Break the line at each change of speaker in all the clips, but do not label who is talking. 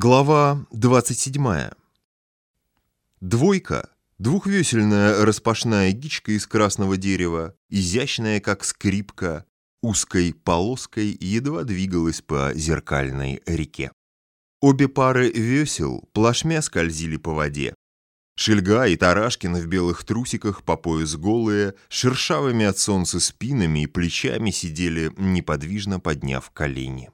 Глава 27. Двойка, двухвесельная распашная гичка из красного дерева, изящная, как скрипка, узкой полоской едва двигалась по зеркальной реке. Обе пары весел плашмя скользили по воде. Шельга и Тарашкин в белых трусиках по пояс голые, шершавыми от солнца спинами и плечами сидели, неподвижно подняв колени.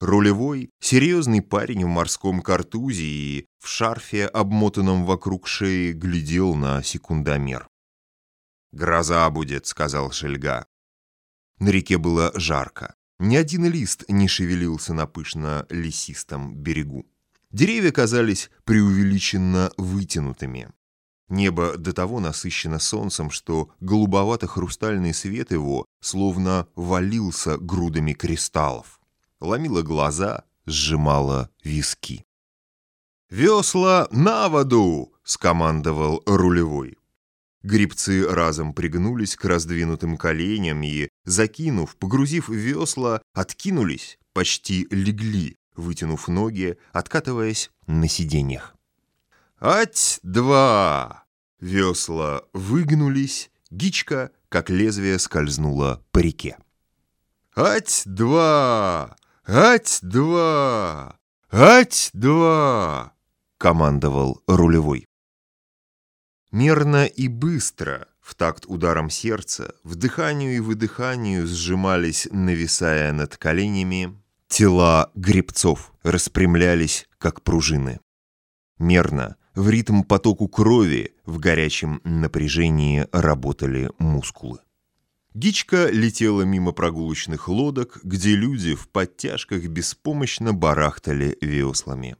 Рулевой, серьезный парень в морском картузе и в шарфе, обмотанном вокруг шеи, глядел на секундомер. «Гроза будет», — сказал Шельга. На реке было жарко. Ни один лист не шевелился на пышно-лесистом берегу. Деревья казались преувеличенно вытянутыми. Небо до того насыщено солнцем, что голубовато-хрустальный свет его словно валился грудами кристаллов ломила глаза, сжимала виски. «Весла на воду!» — скомандовал рулевой. Грибцы разом пригнулись к раздвинутым коленям и, закинув, погрузив весла, откинулись, почти легли, вытянув ноги, откатываясь на сиденьях. «Ать-два!» Весла выгнулись, гичка, как лезвие, скользнула по реке. «Ать-два!» «Ать-два! Ать-два!» — командовал рулевой. Мерно и быстро, в такт ударом сердца, вдыханию и выдыханию сжимались, нависая над коленями, тела гребцов распрямлялись, как пружины. Мерно, в ритм потоку крови, в горячем напряжении работали мускулы. Гичка летела мимо прогулочных лодок, где люди в подтяжках беспомощно барахтали веслами.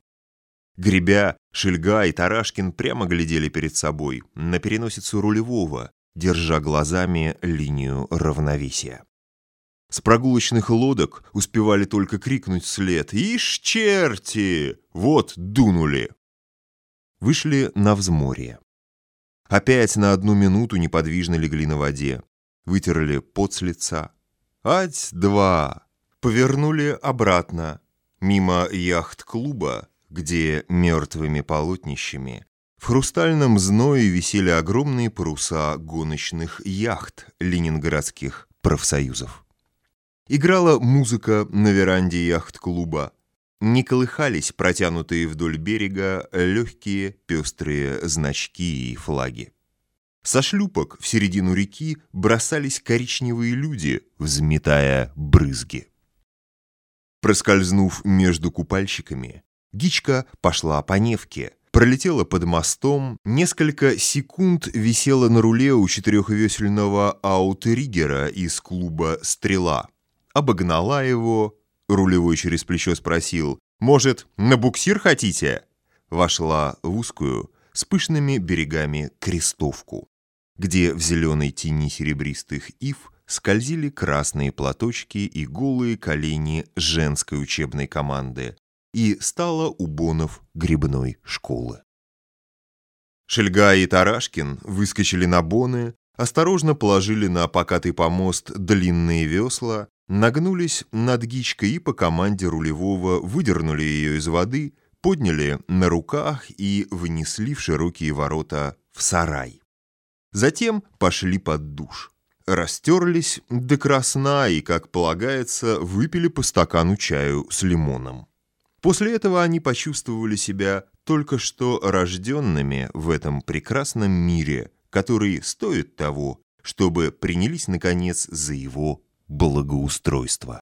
Гребя, Шельга и Тарашкин прямо глядели перед собой, на переносицу рулевого, держа глазами линию равновесия. С прогулочных лодок успевали только крикнуть вслед «Ишь, черти! Вот дунули!» Вышли на взморье. Опять на одну минуту неподвижно легли на воде вытерли пот с лица. Ать-два! Повернули обратно, мимо яхт-клуба, где мертвыми полотнищами в хрустальном зное висели огромные паруса гоночных яхт ленинградских профсоюзов. Играла музыка на веранде яхт-клуба. Не колыхались протянутые вдоль берега легкие пестрые значки и флаги. Со шлюпок в середину реки бросались коричневые люди, взметая брызги. Проскользнув между купальщиками, Гичка пошла по Невке, пролетела под мостом, несколько секунд висела на руле у четырехвесельного аутриггера из клуба «Стрела». Обогнала его, рулевой через плечо спросил, «Может, на буксир хотите?» Вошла в узкую, с пышными берегами крестовку где в зеленой тени серебристых ив скользили красные платочки и голые колени женской учебной команды, и стала у бонов грибной школы. Шельга и Тарашкин выскочили на боны, осторожно положили на покатый помост длинные весла, нагнулись над гичкой и по команде рулевого выдернули ее из воды, подняли на руках и внесли в широкие ворота в сарай. Затем пошли под душ. Растерлись до красна и, как полагается, выпили по стакану чаю с лимоном. После этого они почувствовали себя только что рожденными в этом прекрасном мире, который стоит того, чтобы принялись, наконец, за его благоустройство.